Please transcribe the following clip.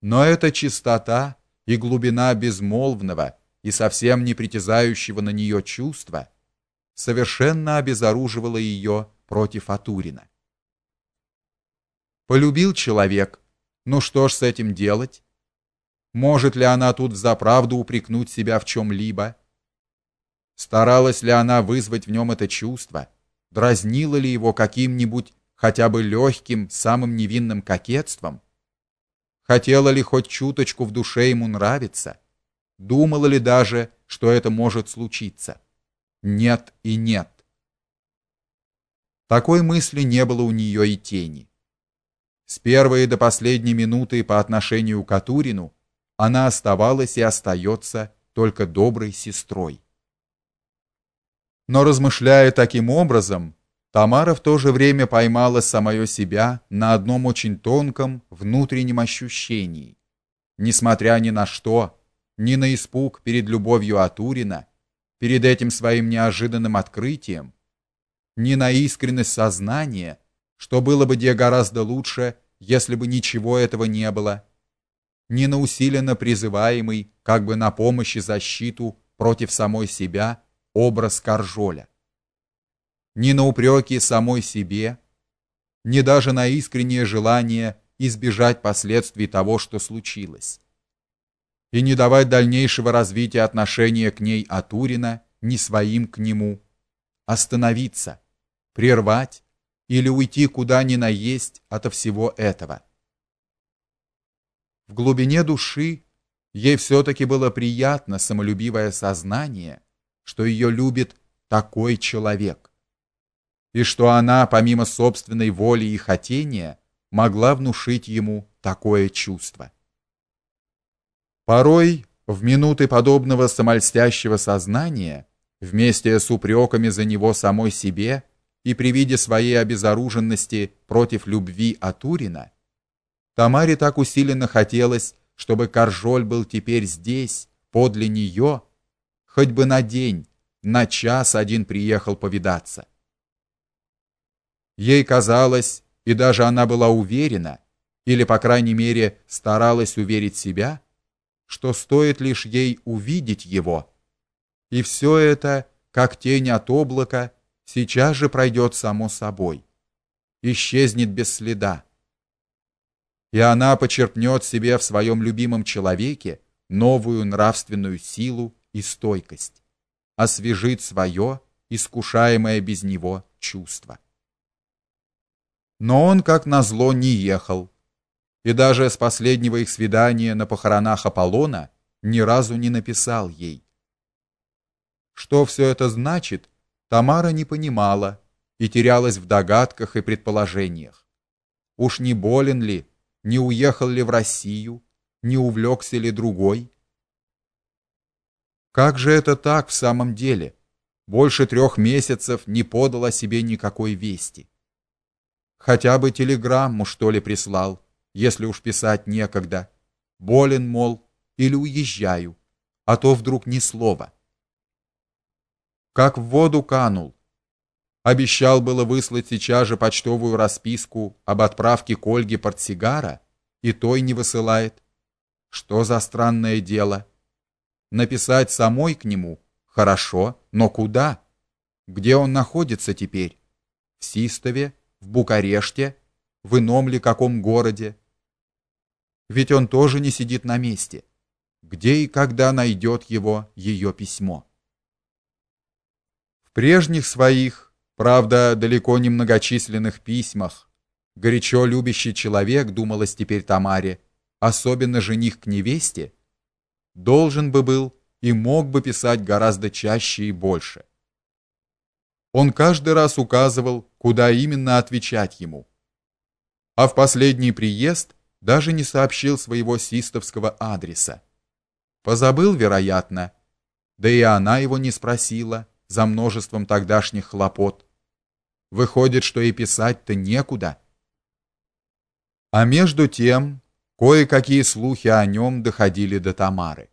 Но эта чистота и глубина безмолвного и совсем не притязающего на нее чувства совершенно обезоруживала ее против Атурина. Полюбил человек, ну что ж с этим делать? Может ли она тут взаправду упрекнуть себя в чем либо Старалась ли она вызвать в нем это чувство? Дразнила ли его каким-нибудь хотя бы легким, самым невинным кокетством? Хотела ли хоть чуточку в душе ему нравиться? Думала ли даже, что это может случиться? Нет и нет. Такой мысли не было у нее и тени. С первой до последней минуты по отношению к Атурину она оставалась и остается только доброй сестрой. Но размышляя таким образом, Тамара в то же время поймала самое себя на одном очень тонком внутреннем ощущении. Несмотря ни на что, ни на испуг перед любовью Атурина, перед этим своим неожиданным открытием, ни на искренность сознания, что было бы где гораздо лучше, если бы ничего этого не было, ни на усиленно призываемый, как бы на помощь и защиту против самой себя образ Каржоля ни на упреки самой себе, ни даже на искреннее желание избежать последствий того, что случилось, и не давать дальнейшего развития отношения к ней Атурина ни своим к нему, остановиться, прервать или уйти куда ни наесть от всего этого. В глубине души ей все таки было приятно самолюбивое сознание, что ее любит такой человек и что она, помимо собственной воли и хотения, могла внушить ему такое чувство. Порой, в минуты подобного самольстящего сознания, вместе с упреками за него самой себе и при виде своей обезоруженности против любви Атурина, Тамаре так усиленно хотелось, чтобы Каржоль был теперь здесь, подле нее, хоть бы на день, на час один приехал повидаться. Ей казалось, и даже она была уверена, или по крайней мере старалась уверить себя, что стоит лишь ей увидеть его, и все это, как тень от облака, сейчас же пройдет само собой, исчезнет без следа. И она почерпнет себе в своем любимом человеке новую нравственную силу и стойкость, освежит свое искушаемое без него чувство. Но он, как назло, не ехал. И даже с последнего их свидания на похоронах Аполлона ни разу не написал ей. Что все это значит, Тамара не понимала и терялась в догадках и предположениях. Уж не болен ли, не уехал ли в Россию, не увлекся ли другой? Как же это так в самом деле? Больше трех месяцев не подал о себе никакой вести. Хотя бы телеграмму, что ли, прислал, если уж писать некогда. Болен, мол, или уезжаю, а то вдруг ни слова. Как в воду канул. Обещал было выслать сейчас же почтовую расписку об отправке к Ольге портсигара, и той не высылает. Что за странное дело? Написать самой к нему хорошо, но куда? Где он находится теперь? В Систове в Букареште, в ином ли каком городе. Ведь он тоже не сидит на месте. Где и когда найдет его ее письмо? В прежних своих, правда, далеко не многочисленных письмах, горячо любящий человек, думалось теперь Тамаре, особенно жених к невесте, должен бы был и мог бы писать гораздо чаще и больше. Он каждый раз указывал, куда именно отвечать ему. А в последний приезд даже не сообщил своего систовского адреса. Позабыл, вероятно, да и она его не спросила за множеством тогдашних хлопот. Выходит, что и писать-то некуда. А между тем, кое-какие слухи о нем доходили до Тамары.